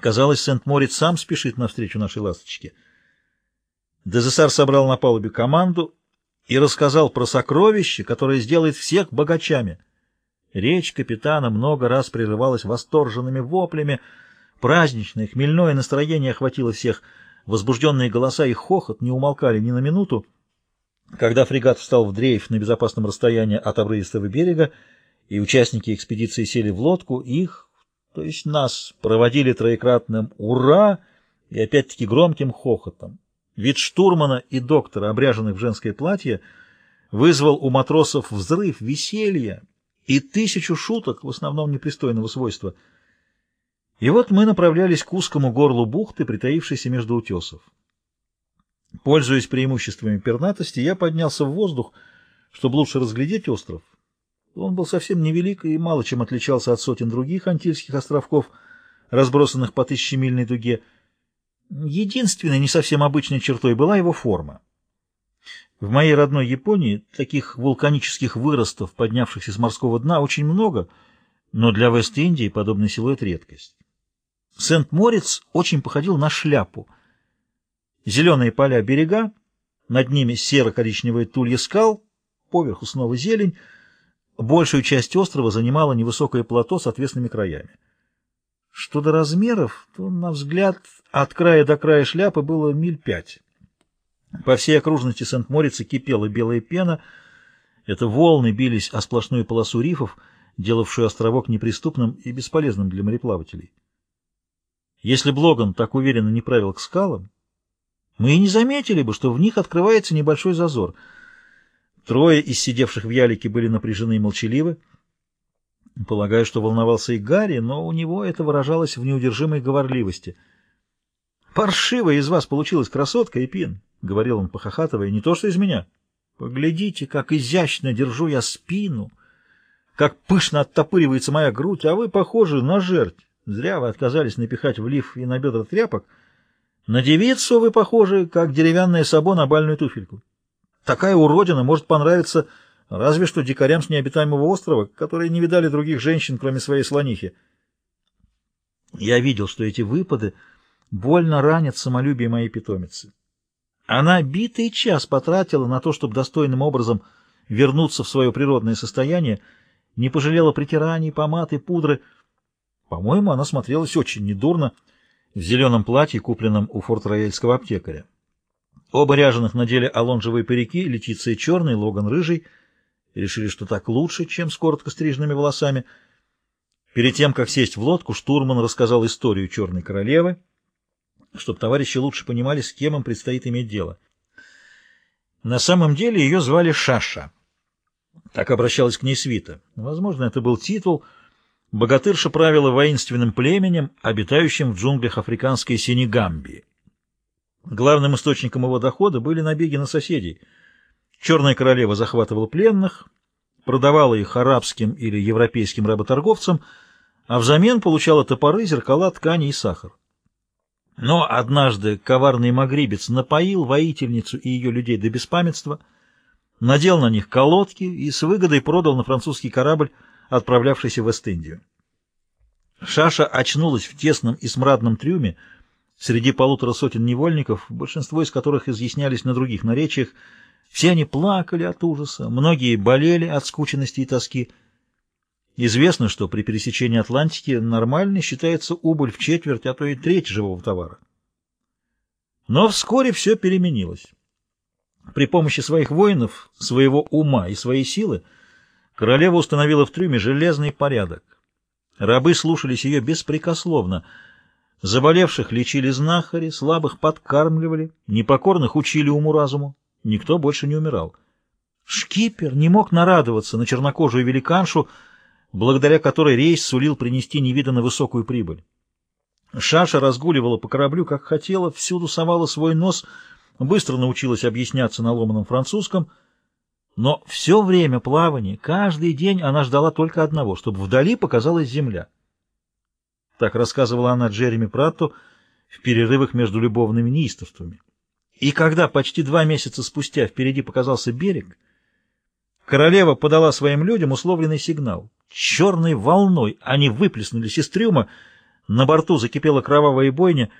Казалось, Сент-Морец сам спешит навстречу нашей ласточке. Дезессар собрал на палубе команду и рассказал про сокровище, которое сделает всех богачами. Речь капитана много раз прерывалась восторженными воплями, праздничное, хмельное настроение охватило всех, возбужденные голоса и хохот не умолкали ни на минуту. Когда фрегат встал в дрейф на безопасном расстоянии от обрывистого берега, и участники экспедиции сели в лодку, их, то есть нас, проводили троекратным «Ура!» и опять-таки громким хохотом. Вид штурмана и доктора, обряженных в женское платье, вызвал у матросов взрыв, веселья и тысячу шуток, в основном непристойного свойства. И вот мы направлялись к узкому горлу бухты, притаившейся между утесов. Пользуясь преимуществами пернатости, я поднялся в воздух, чтобы лучше разглядеть остров. Он был совсем невелик и мало чем отличался от сотен других антильских островков, разбросанных по тысячемильной дуге. Единственной, не совсем обычной чертой была его форма. В моей родной Японии таких вулканических выростов, поднявшихся с морского дна, очень много, но для Вест-Индии подобный силуэт — редкость. Сент-Морец очень походил на шляпу. Зеленые поля берега, над ними серо-коричневые тулья скал, поверху снова зелень — Большую часть острова занимало невысокое плато с отвесными краями. Что до размеров, то, на взгляд, от края до края шляпы было миль пять. По всей окружности Сент-Морица кипела белая пена. Это волны бились о сплошную полосу рифов, делавшую островок неприступным и бесполезным для мореплавателей. Если Блоган так уверенно не правил к скалам, мы и не заметили бы, что в них открывается небольшой зазор — Трое из сидевших в ялике были напряжены и молчаливы. Полагаю, что волновался и Гарри, но у него это выражалось в неудержимой говорливости. «Паршивая из вас получилась красотка, Эпин», — говорил он, похохатывая, — «не то что из меня. Поглядите, как изящно держу я спину, как пышно оттопыривается моя грудь, а вы похожи на жерть. Зря вы отказались напихать в лиф и на бедра тряпок. На девицу вы похожи, как деревянное сабо на бальную туфельку. Такая уродина может понравиться разве что дикарям с необитаемого острова, которые не видали других женщин, кроме своей слонихи. Я видел, что эти выпады больно ранят самолюбие моей питомицы. Она битый час потратила на то, чтобы достойным образом вернуться в свое природное состояние, не пожалела притираний, помад и пудры. По-моему, она смотрелась очень недурно в зеленом платье, купленном у форт-рояльского аптекаря. Оба ряженых надели алонжевые парики, Летиция черный, Логан рыжий. Решили, что так лучше, чем с коротко стриженными волосами. Перед тем, как сесть в лодку, штурман рассказал историю черной королевы, чтобы товарищи лучше понимали, с кем им предстоит иметь дело. На самом деле ее звали Шаша. Так обращалась к ней свита. Возможно, это был титул. Богатырша правила воинственным племенем, обитающим в джунглях африканской Сенегамбии. Главным источником его дохода были набеги на соседей. Черная королева захватывала пленных, продавала их арабским или европейским работорговцам, а взамен получала топоры, зеркала, ткани и сахар. Но однажды коварный магрибец напоил воительницу и ее людей до беспамятства, надел на них колодки и с выгодой продал на французский корабль, отправлявшийся в Эст-Индию. Шаша очнулась в тесном и смрадном трюме, Среди полутора сотен невольников, большинство из которых изъяснялись на других наречиях, все они плакали от ужаса, многие болели от скученности и тоски. Известно, что при пересечении Атлантики нормальной считается убыль в четверть, а то и треть живого товара. Но вскоре все переменилось. При помощи своих воинов, своего ума и своей силы королева установила в трюме железный порядок. Рабы слушались ее беспрекословно — Заболевших лечили знахари, слабых подкармливали, непокорных учили уму-разуму. Никто больше не умирал. Шкипер не мог нарадоваться на чернокожую великаншу, благодаря которой рейс сулил принести невиданно высокую прибыль. Шаша разгуливала по кораблю, как хотела, всюду совала свой нос, быстро научилась объясняться на ломаном французском, но все время плавания, каждый день она ждала только одного, чтобы вдали показалась земля. Так рассказывала она Джереми Пратту в перерывах между любовными неистовствами. И когда почти два месяца спустя впереди показался берег, королева подала своим людям условленный сигнал. Черной волной они выплеснулись из трюма, На борту закипела кровавая бойня,